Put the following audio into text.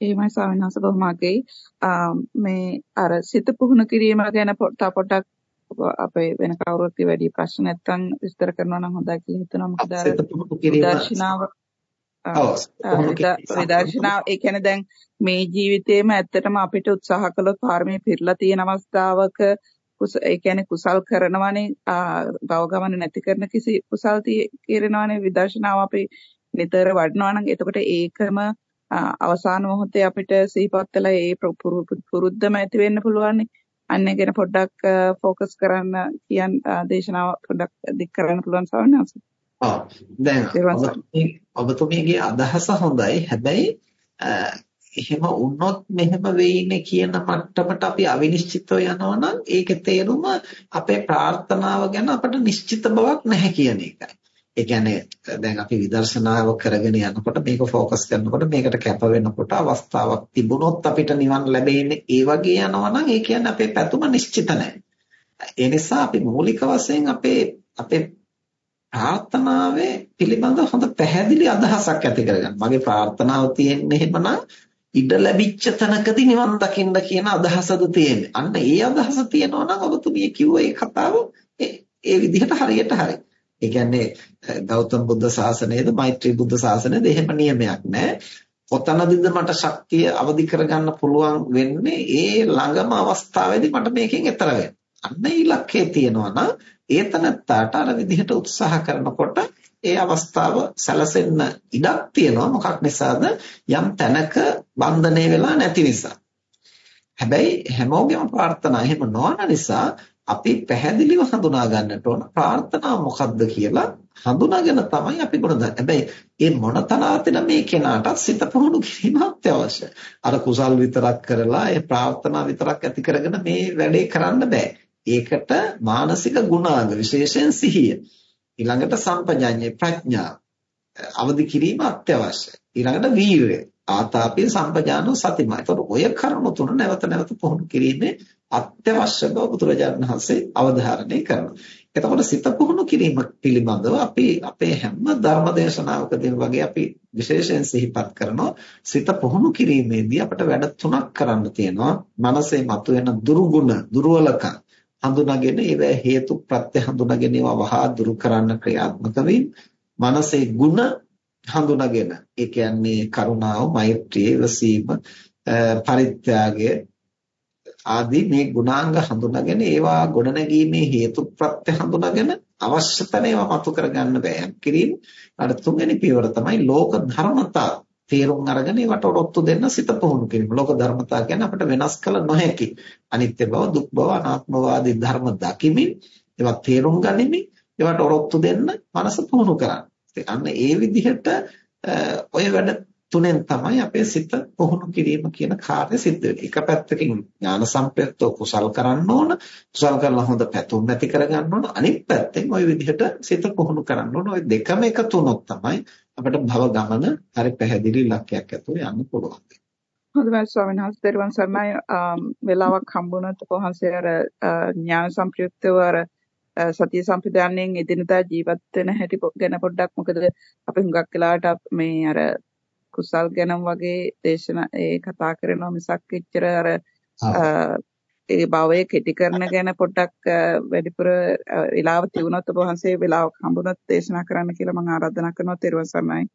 එහෙමයි ස්වාමීන් වහන්සේ බොහොම අගයි. මේ අර සිත පුහුණු කිරීම ගැන තව පොඩ්ඩක් අපේ වෙන කවුරුත් වැඩි ප්‍රශ්න නැත්තම් විස්තර කරනවා නම් හොඳයි කියලා හිතනවා. මොකද අර දර්ශනාව විදර්ශනාව ඒ කියන්නේ දැන් මේ ජීවිතේම ඇත්තටම අපිට උත්සාහ කළොත් පාරමී පිරලා තියෙන අවස්ථාවක ඒ කියන්නේ කුසල් කරනවනේ භව ගමන නැති කරන කිසි කුසල් తీරනවනේ විදර්ශනාව අපි නිතර වඩනවා නම් එතකොට ඒකම අවසාන මොහොතේ අපිට සිහිපත් වෙලා ඒ පුරුද්දම ඇති වෙන්න පුළුවන්. අන්න ගැන පොඩ්ඩක් ફોકસ කරන්න කියන් දේශනාව පොඩ්ඩක් දික් කරන්න පුළුවන් සවන්නස. ඔව්. දැන් ඔබතුමීගේ අදහස හොඳයි. හැබැයි එහෙම වුණොත් මෙහෙම වෙයිනේ කියන මට්ටමට අපි අවිනිශ්චිතව යනවා නම් ඒකේ තේරුම අපේ ප්‍රාර්ථනාව ගැන අපට නිශ්චිත බවක් නැහැ කියන එකයි. ඒ කියන්නේ දැන් අපි විදර්ශනාව කරගෙන යනකොට මේක ફોકસ කරනකොට මේකට කැප වෙනකොට අවස්ථාවක් තිබුණොත් අපිට නිවන් ලැබෙන්නේ ඒ වගේ යනවා නම් ඒ කියන්නේ අපේ පැතුම නිශ්චිත නැහැ. ඒ නිසා අපි මූලික වශයෙන් අපේ අපේ ප්‍රාර්ථනාවේ පිළිබඳ හොඳ පැහැදිලි අදහසක් ඇති කරගන්න. මගේ ප්‍රාර්ථනාව තියෙන්නේ එහෙමනම් ඉඩ ලැබිච්ච තැනකදී නිවන් දකින්න කියන අදහසද තියෙන්නේ. අන්න ඒ අදහස තියෙනවා නම් ඔබතුමිය කිව්ව ඒ කතාව ඒ විදිහට හරියට හරි. ඒ කියන්නේ ගෞතම බුද්ධ ශාසනයේද මෛත්‍රී බුද්ධ ශාසනයේද එහෙම නියමයක් නැහැ. කොතනදීද මට ශක්තිය අවදි කරගන්න පුළුවන් වෙන්නේ ඒ ළඟම අවස්ථාවේදී මට මේකෙන් එතර වෙන්න. අන්න ඉලක්කය තියෙනවා නම් ඒ තනත්තාට අර විදිහට උත්සාහ කරනකොට ඒ අවස්ථාව සැලසෙන්න ඉඩක් තියෙනවා මොකක් නිසාද යම් තැනක බන්ධනය වෙලා නැති නිසා. හැබැයි හැමෝගෙම ප්‍රාර්ථනා එහෙම නොවන නිසා අපි පැහැදිලිව හඳුනා ගන්නට ඕන ප්‍රාර්ථනාව මොකක්ද කියලා හඳුනාගෙන තමයි අපි ගොඩනගන්නේ. හැබැයි මේ මොන තරහටද මේ කෙනාට සිත පුහුණු කිරීම අත්‍යවශ්‍යයි. අර කුසල් විතරක් කරලා ඒ ප්‍රාර්ථනා විතරක් ඇති කරගෙන මේ වැඩේ කරන්න බෑ. ඒකට මානසික ගුණාංග විශේෂයෙන් සිහිය. ඊළඟට සම්පජඤ්ඤේ ප්‍රඥාව අවදි කිරීම අත්‍යවශ්‍යයි. ඊළඟට වීරය. ආතාපි සම්පජානෝ සතිමා. ඒතකොට ඔය කරුණු තුන නැවත නැවත පුහුණු කිරීමේ අත්‍යවශ්‍ය බව බුදුරජාණන් වහන්සේ අවධාරණය කරනවා. එතකොට සිත පුහුණු කිරීම පිළිබඳව අපි අපේ හැම ධර්ම දේශනාවකදී වගේ අපි විශේෂයෙන් සිහිපත් කරනවා සිත පුහුණු කිරීමේදී අපිට වැඩ තුනක් කරන්න තියෙනවා. මනසේ මතුවෙන දුරුගුණ, දුර්වලකම් හඳුනාගෙන ඒවා හේතු ප්‍රත්‍ය හඳුනාගෙන ඒවා වහා දුරු කරන්න ක්‍රියාත්මක වීම. මනසේ ಗುಣ හඳුනාගෙන ඒ කියන්නේ කරුණාව, මෛත්‍රිය, ඉවසීම, පරිත්‍යාගය ආදී මේ ගුණාංග හඳුනාගෙන ඒවා ගොඩනැගීමේ හේතු ප්‍රත්‍ය හඳුනාගෙන අවශ්‍ය තැන ඒවා මතු කරගන්න බෑම් කිරීම අර තුන්වෙනි පියවර තමයි ලෝක ධර්මතා තේරුම් අරගෙන ඒවට ඔරොත්තු දෙන්න සිත පුහුණු කිරීම. ලෝක ධර්මතා කියන්නේ අපිට වෙනස් කළ නොහැකි අනිත්‍ය බව, දුක් බව, අනාත්ම වාදී ධර්ම දකිමින් ඒවා තේරුම් ගනිමින් ඒවට ඔරොත්තු දෙන්න මනස පුහුණු කරන්න. අන්න ඒ විදිහට ඔය වැඩ තුනෙන් තමයි අපේ සිත පුහුණු කිරීම කියන කාර්ය සිද්ධ වෙන්නේ. එක පැත්තකින් ඥාන සම්ප්‍රයුක්තව කුසල් කරන්න ඕන, කුසල් කරලා හොඳ පැතුම් නැති කරගන්න ඕන. අනිත් පැත්තෙන් ওই විදිහට සිත පුහුණු කරන්න ඕන. ওই දෙකම එකතු වුණොත් තමයි අපිට භව ගමන හරි පැහැදිලි ඉලක්කයක් ඇතුළේ යන්න පුළුවන්. හොඳයි ස්වාමීන් වහන්සේ දරුවන් සර්ණයි වෙලාවක් හම්බුනොත් වහන්සේ අර ඥාන සම්ප්‍රයුක්තව අර සතිය සම්ප්‍රදානයෙන් එදිනදා ජීවත් වෙන හැටි ගැන පොඩ්ඩක් මොකද අපි හුඟක් වෙලාවට මේ අර කුසල් ගැනම් වගේ දේශනා ඒ කතා කරනවා මිසක් එච්චර අර ඒ භවය කෙටි කරන ගැන පොඩ්ඩක් වැඩිපුර වෙලාව තියුණොත් ඔබ වහන්සේ වෙලාවක් හම්බුනොත් දේශනා කරන්න කියලා මම ආරාධනා කරනවා. තෙරුවන් සරණයි.